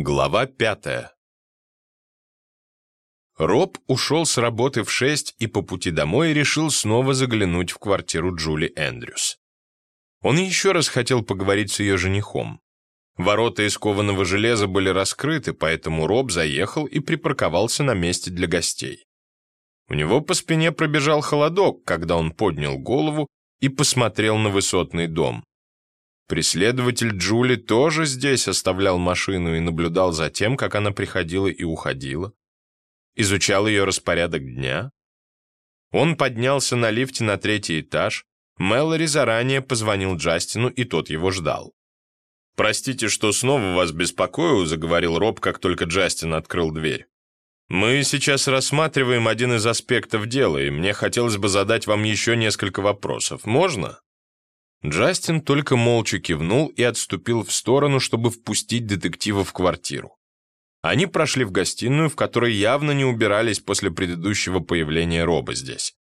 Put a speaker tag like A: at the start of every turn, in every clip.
A: Глава пятая Роб ушел с работы в шесть и по пути домой решил снова заглянуть в квартиру Джули Эндрюс. Он еще раз хотел поговорить с ее женихом. Ворота из кованого железа были раскрыты, поэтому Роб заехал и припарковался на месте для гостей. У него по спине пробежал холодок, когда он поднял голову и посмотрел на высотный дом. Преследователь Джули тоже здесь оставлял машину и наблюдал за тем, как она приходила и уходила. Изучал ее распорядок дня. Он поднялся на лифте на третий этаж. Мэлори заранее позвонил Джастину, и тот его ждал. «Простите, что снова вас беспокою», — заговорил Роб, как только Джастин открыл дверь. «Мы сейчас рассматриваем один из аспектов дела, и мне хотелось бы задать вам еще несколько вопросов. Можно?» Джастин только молча кивнул и отступил в сторону, чтобы впустить детектива в квартиру. Они прошли в гостиную, в которой явно не убирались после предыдущего появления Роба здесь.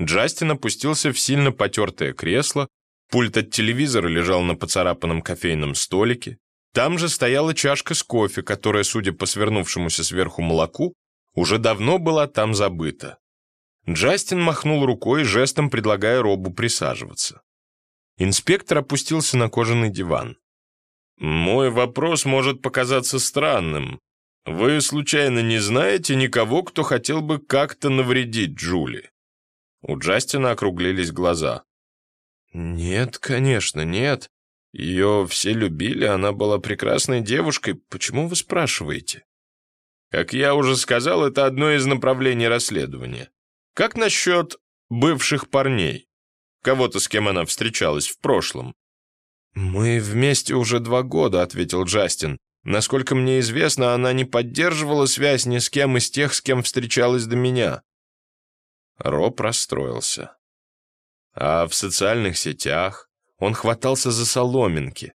A: Джастин опустился в сильно потертое кресло, пульт от телевизора лежал на поцарапанном кофейном столике, там же стояла чашка с кофе, которая, судя по свернувшемуся сверху молоку, уже давно была там забыта. Джастин махнул рукой, жестом предлагая Робу присаживаться. Инспектор опустился на кожаный диван. «Мой вопрос может показаться странным. Вы, случайно, не знаете никого, кто хотел бы как-то навредить Джули?» У Джастина округлились глаза. «Нет, конечно, нет. Ее все любили, она была прекрасной девушкой. Почему вы спрашиваете?» «Как я уже сказал, это одно из направлений расследования. Как насчет бывших парней?» Кого-то, с кем она встречалась в прошлом. «Мы вместе уже два года», — ответил Джастин. «Насколько мне известно, она не поддерживала связь ни с кем из тех, с кем встречалась до меня». Роб расстроился. А в социальных сетях он хватался за соломинки.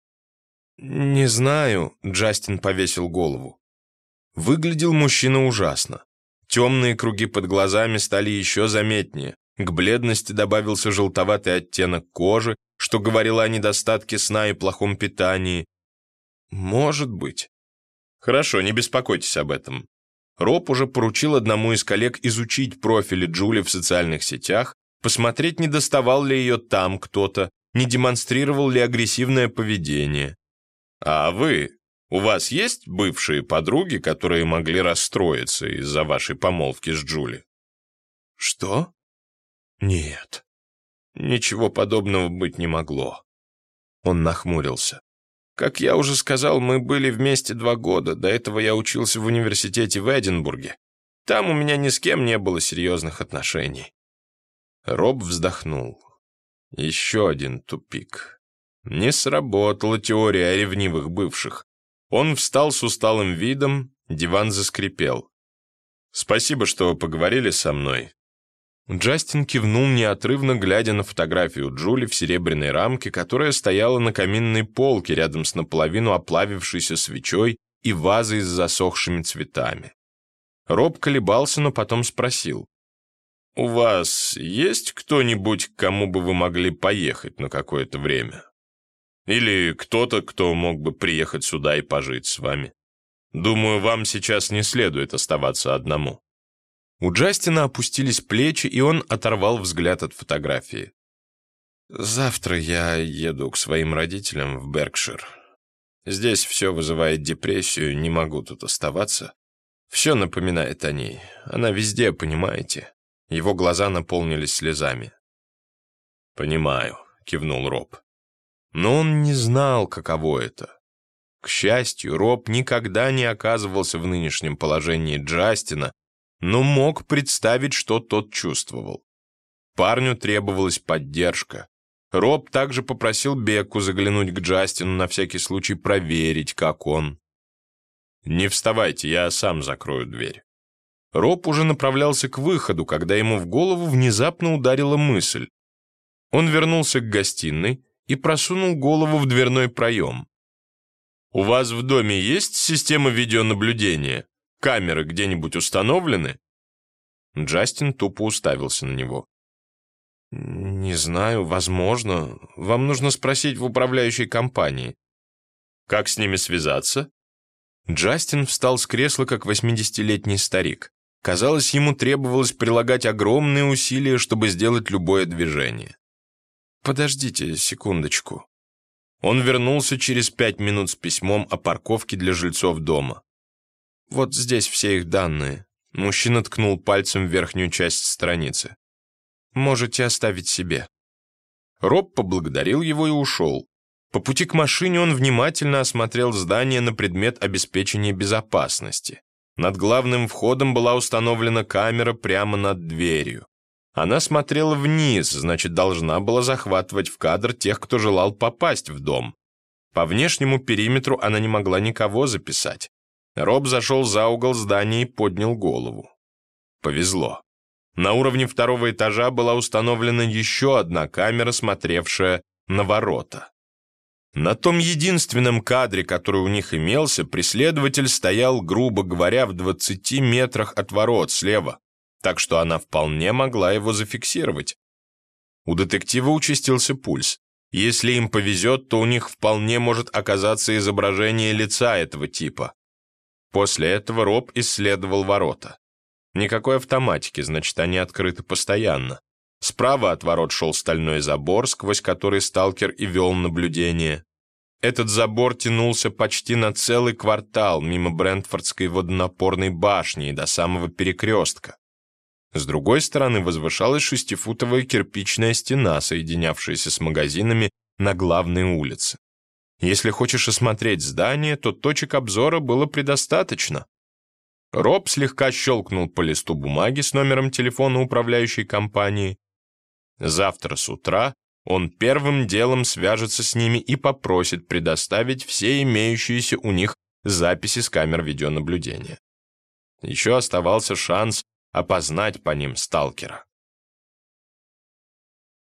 A: «Не знаю», — Джастин повесил голову. Выглядел мужчина ужасно. Темные круги под глазами стали еще заметнее. К бледности добавился желтоватый оттенок кожи, что говорило о недостатке сна и плохом питании. Может быть. Хорошо, не беспокойтесь об этом. Роб уже поручил одному из коллег изучить профили Джули в социальных сетях, посмотреть, не доставал ли ее там кто-то, не демонстрировал ли агрессивное поведение. А вы, у вас есть бывшие подруги, которые могли расстроиться из-за вашей помолвки с Джули? Что? Нет, ничего подобного быть не могло. Он нахмурился. Как я уже сказал, мы были вместе два года. До этого я учился в университете в Эдинбурге. Там у меня ни с кем не было серьезных отношений. Роб вздохнул. Еще один тупик. Не сработала теория о ревнивых бывших. Он встал с усталым видом, диван заскрипел. «Спасибо, что поговорили со мной. Джастин кивнул неотрывно, глядя на фотографию Джули в серебряной рамке, которая стояла на каминной полке рядом с наполовину оплавившейся свечой и вазой с засохшими цветами. Роб колебался, но потом спросил. «У вас есть кто-нибудь, к кому бы вы могли поехать на какое-то время? Или кто-то, кто мог бы приехать сюда и пожить с вами? Думаю, вам сейчас не следует оставаться одному». У Джастина опустились плечи, и он оторвал взгляд от фотографии. «Завтра я еду к своим родителям в Беркшир. Здесь все вызывает депрессию, не могу тут оставаться. Все напоминает о ней. Она везде, понимаете?» Его глаза наполнились слезами. «Понимаю», — кивнул Роб. Но он не знал, каково это. К счастью, Роб никогда не оказывался в нынешнем положении Джастина, но мог представить, что тот чувствовал. Парню требовалась поддержка. Роб также попросил Бекку заглянуть к Джастину на всякий случай проверить, как он. «Не вставайте, я сам закрою дверь». Роб уже направлялся к выходу, когда ему в голову внезапно ударила мысль. Он вернулся к гостиной и просунул голову в дверной проем. «У вас в доме есть система видеонаблюдения?» Камеры где-нибудь установлены?» Джастин тупо уставился на него. «Не знаю, возможно. Вам нужно спросить в управляющей компании». «Как с ними связаться?» Джастин встал с кресла, как восьмидесятилетний старик. Казалось, ему требовалось прилагать огромные усилия, чтобы сделать любое движение. «Подождите секундочку». Он вернулся через пять минут с письмом о парковке для жильцов дома. «Вот здесь все их данные». Мужчина ткнул пальцем в верхнюю часть страницы. «Можете оставить себе». Роб поблагодарил его и ушел. По пути к машине он внимательно осмотрел здание на предмет обеспечения безопасности. Над главным входом была установлена камера прямо над дверью. Она смотрела вниз, значит, должна была захватывать в кадр тех, кто желал попасть в дом. По внешнему периметру она не могла никого записать. Роб зашел за угол здания и поднял голову. Повезло. На уровне второго этажа была установлена еще одна камера, смотревшая на ворота. На том единственном кадре, который у них имелся, преследователь стоял, грубо говоря, в 20 метрах от ворот слева, так что она вполне могла его зафиксировать. У детектива участился пульс. Если им повезет, то у них вполне может оказаться изображение лица этого типа. После этого Роб исследовал ворота. Никакой автоматики, значит, они открыты постоянно. Справа от ворот шел стальной забор, сквозь который сталкер и вел наблюдение. Этот забор тянулся почти на целый квартал мимо Брентфордской водонапорной башни и до самого перекрестка. С другой стороны возвышалась шестифутовая кирпичная стена, соединявшаяся с магазинами на главной улице. Если хочешь осмотреть здание, то точек обзора было предостаточно. Роб слегка щелкнул по листу бумаги с номером телефона управляющей компании. Завтра с утра он первым делом свяжется с ними и попросит предоставить все имеющиеся у них записи с камер видеонаблюдения. Еще оставался шанс опознать по ним сталкера.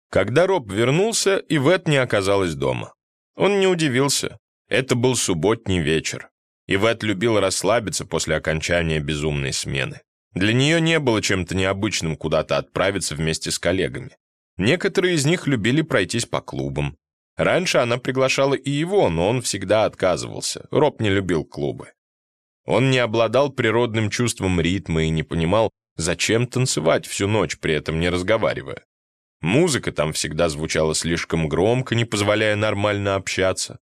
A: Когда Роб вернулся, Ивет не оказалась дома. Он не удивился. Это был субботний вечер. Ивет любила расслабиться после окончания безумной смены. Для нее не было чем-то необычным куда-то отправиться вместе с коллегами. Некоторые из них любили пройтись по клубам. Раньше она приглашала и его, но он всегда отказывался. Роб не любил клубы. Он не обладал природным чувством ритма и не понимал, зачем танцевать всю ночь, при этом не разговаривая. Музыка там всегда звучала слишком громко, не позволяя нормально общаться.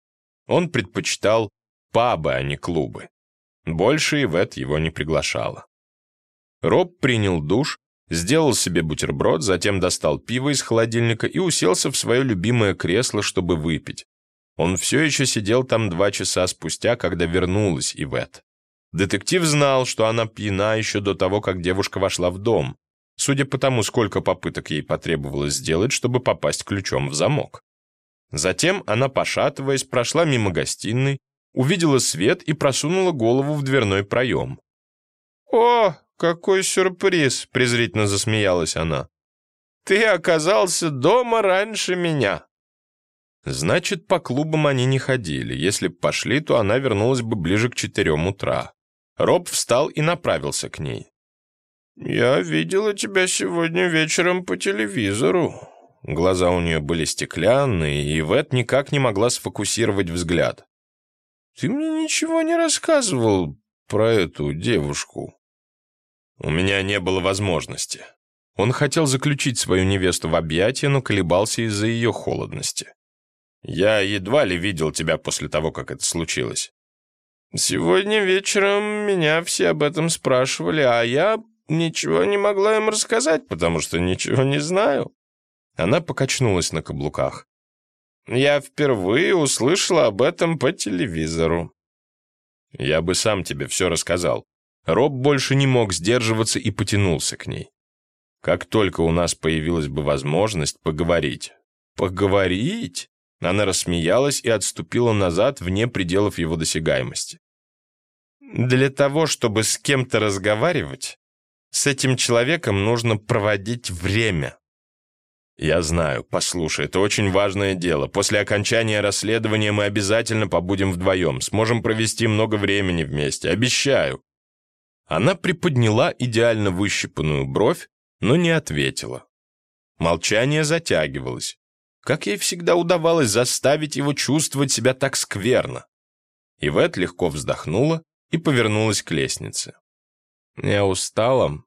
A: Он предпочитал пабы, а не клубы. Больше Ивет его не приглашала. Роб принял душ, сделал себе бутерброд, затем достал пиво из холодильника и уселся в свое любимое кресло, чтобы выпить. Он все еще сидел там два часа спустя, когда вернулась Ивет. Детектив знал, что она пьяна еще до того, как девушка вошла в дом, судя по тому, сколько попыток ей потребовалось сделать, чтобы попасть ключом в замок. Затем она, пошатываясь, прошла мимо гостиной, увидела свет и просунула голову в дверной проем. «О, какой сюрприз!» — презрительно засмеялась она. «Ты оказался дома раньше меня!» Значит, по клубам они не ходили. Если б пошли, то она вернулась бы ближе к четырем утра. Роб встал и направился к ней. «Я видела тебя сегодня вечером по телевизору». Глаза у нее были стеклянные, и Вет никак не могла сфокусировать взгляд. Ты мне ничего не рассказывал про эту девушку. У меня не было возможности. Он хотел заключить свою невесту в объятия, но колебался из-за ее холодности. Я едва ли видел тебя после того, как это случилось. Сегодня вечером меня все об этом спрашивали, а я ничего не могла им рассказать, потому что ничего не знаю. Она покачнулась на каблуках. Я впервые услышала об этом по телевизору. Я бы сам тебе все рассказал. Роб больше не мог сдерживаться и потянулся к ней. Как только у нас появилась бы возможность поговорить. Поговорить? Она рассмеялась и отступила назад вне пределов его досягаемости. Для того, чтобы с кем-то разговаривать, с этим человеком нужно проводить время. «Я знаю. Послушай, это очень важное дело. После окончания расследования мы обязательно побудем вдвоем. Сможем провести много времени вместе. Обещаю». Она приподняла идеально выщипанную бровь, но не ответила. Молчание затягивалось. Как ей всегда удавалось заставить его чувствовать себя так скверно. Ивет легко вздохнула и повернулась к лестнице. «Я устала.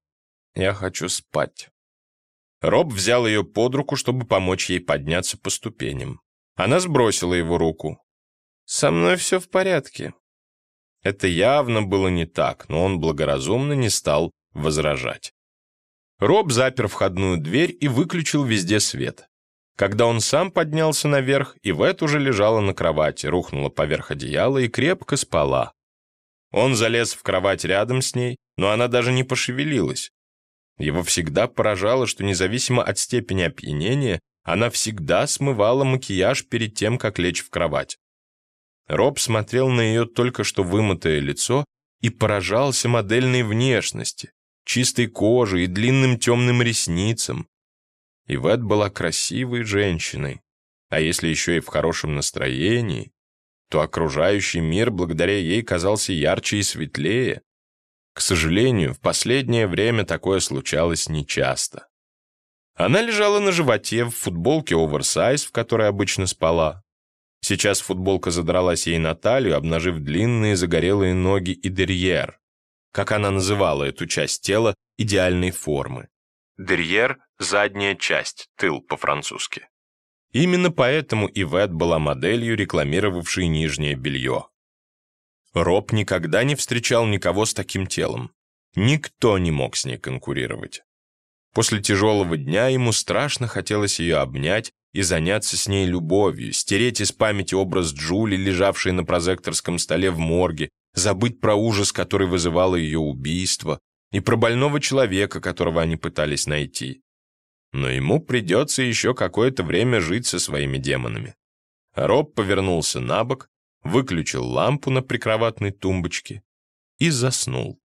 A: Я хочу спать». Роб взял ее под руку, чтобы помочь ей подняться по ступеням. Она сбросила его руку. «Со мной все в порядке». Это явно было не так, но он благоразумно не стал возражать. Роб запер входную дверь и выключил везде свет. Когда он сам поднялся наверх, Ивет уже лежала на кровати, рухнула поверх одеяла и крепко спала. Он залез в кровать рядом с ней, но она даже не пошевелилась. Его всегда поражало, что независимо от степени опьянения, она всегда смывала макияж перед тем, как лечь в кровать. Роб смотрел на ее только что вымытое лицо и поражался модельной внешности, чистой коже и длинным темным ресницам, Ивет была красивой женщиной, а если еще и в хорошем настроении, то окружающий мир благодаря ей казался ярче и светлее. К сожалению, в последнее время такое случалось нечасто. Она лежала на животе в футболке оверсайз, в которой обычно спала. Сейчас футболка задралась ей на талию, обнажив длинные загорелые ноги и дерьер, как она называла эту часть тела идеальной формы. Дерьер – задняя часть, тыл по-французски. Именно поэтому Ивет была моделью, рекламировавшей нижнее белье. Роб никогда не встречал никого с таким телом. Никто не мог с ней конкурировать. После тяжелого дня ему страшно хотелось ее обнять и заняться с ней любовью, стереть из памяти образ Джули, лежавшей на прозекторском столе в морге, забыть про ужас, который вызывало ее убийство, и про больного человека, которого они пытались найти. Но ему придется еще какое-то время жить со своими демонами. Роб повернулся на бок, выключил лампу на прикроватной тумбочке и заснул.